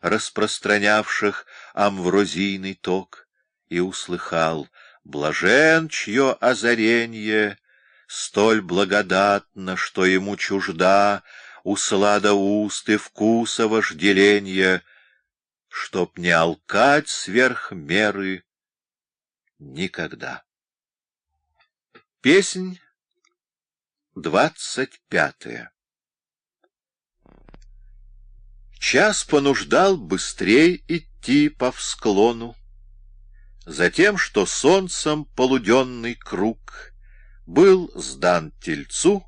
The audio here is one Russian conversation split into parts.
распространявших амврозийный ток, и услыхал «Блажен, чье озаренье столь благодатно, что ему чужда услада уст и вкуса вожделенья, чтоб не алкать сверх меры никогда». Песнь двадцать пятая Час понуждал быстрей идти по всклону, Затем, что солнцем полуденный круг Был сдан тельцу,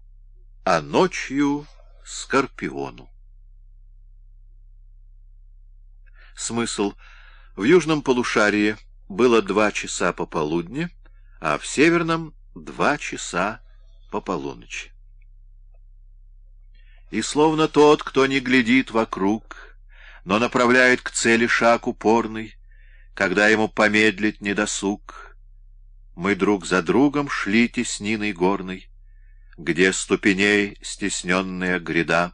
а ночью — скорпиону. Смысл. В южном полушарии было два часа пополудни, а в северном — два часа по полуночи. И словно тот, кто не глядит вокруг, но направляет к цели шаг упорный, когда ему помедлить недосуг, мы друг за другом шли тесниной горной, где ступеней стесненная гряда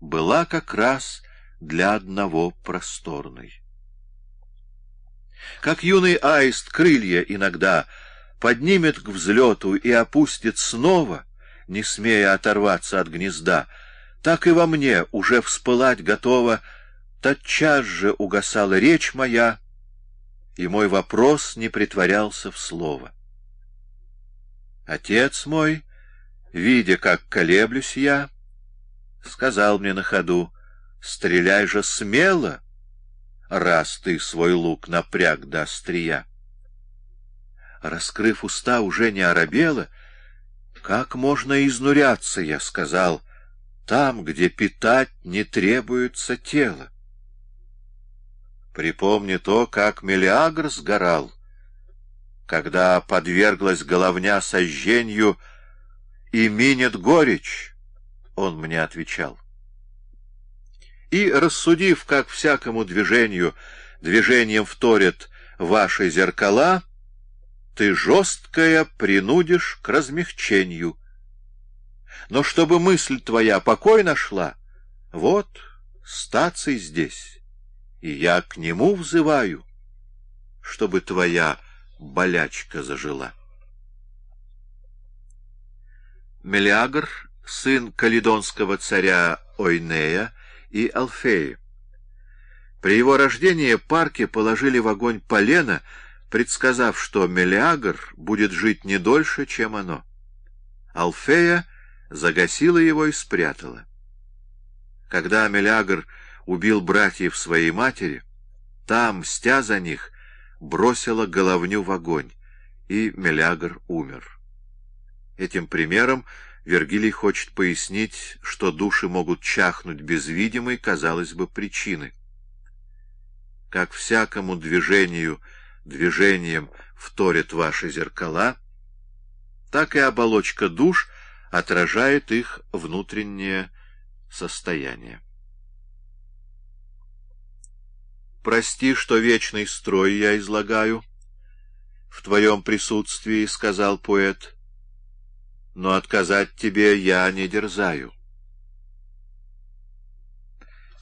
была как раз для одного просторной. Как юный аист крылья иногда — поднимет к взлету и опустит снова, не смея оторваться от гнезда, так и во мне уже вспылать готова, тотчас же угасала речь моя, и мой вопрос не притворялся в слово. Отец мой, видя, как колеблюсь я, сказал мне на ходу, «Стреляй же смело, раз ты свой лук напряг до острия» раскрыв уста, уже не оробела. «Как можно изнуряться?» — я сказал. «Там, где питать не требуется тело». Припомни то, как Мелиагр сгорал, когда подверглась головня сожжению, и минет горечь, — он мне отвечал. И, рассудив, как всякому движению движением вторят ваши зеркала, — ты жесткая принудишь к размягчению. Но чтобы мысль твоя покой нашла, вот стаций здесь, и я к нему взываю, чтобы твоя болячка зажила. Мелиагр, сын каледонского царя Ойнея и Алфеи. При его рождении парки положили в огонь полено, предсказав, что Мелиагр будет жить не дольше, чем оно. Алфея загасила его и спрятала. Когда Мелиагр убил братьев своей матери, та, мстя за них, бросила головню в огонь, и Мелиагр умер. Этим примером Вергилий хочет пояснить, что души могут чахнуть без видимой, казалось бы, причины. Как всякому движению — движением вторят ваши зеркала, так и оболочка душ отражает их внутреннее состояние. «Прости, что вечный строй я излагаю. В твоем присутствии, — сказал поэт, — но отказать тебе я не дерзаю.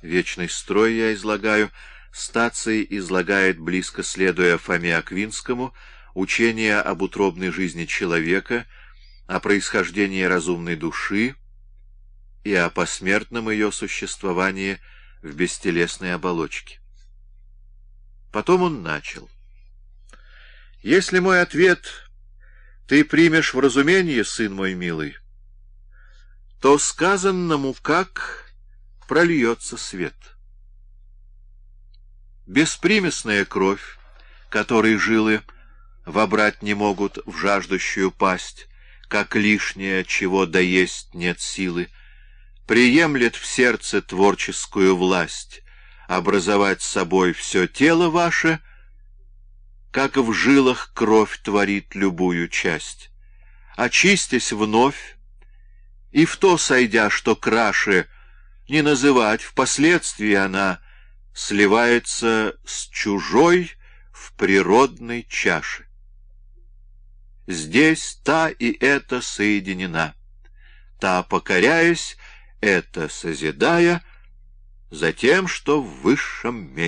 Вечный строй я излагаю — Стаций излагает, близко следуя Фоме Аквинскому, учение об утробной жизни человека, о происхождении разумной души и о посмертном ее существовании в бестелесной оболочке. Потом он начал. «Если мой ответ ты примешь в разумение, сын мой милый, то сказанному как прольется свет». Беспримесная кровь, которой жилы вобрать не могут в жаждущую пасть, как лишнее, чего доесть нет силы, приемлет в сердце творческую власть образовать собой все тело ваше, как в жилах кровь творит любую часть. Очистясь вновь, и в то сойдя, что краше, не называть, впоследствии она — сливается с чужой в природной чаше. Здесь та и эта соединена, та, покоряясь, это созидая, Затем, что в высшем месте.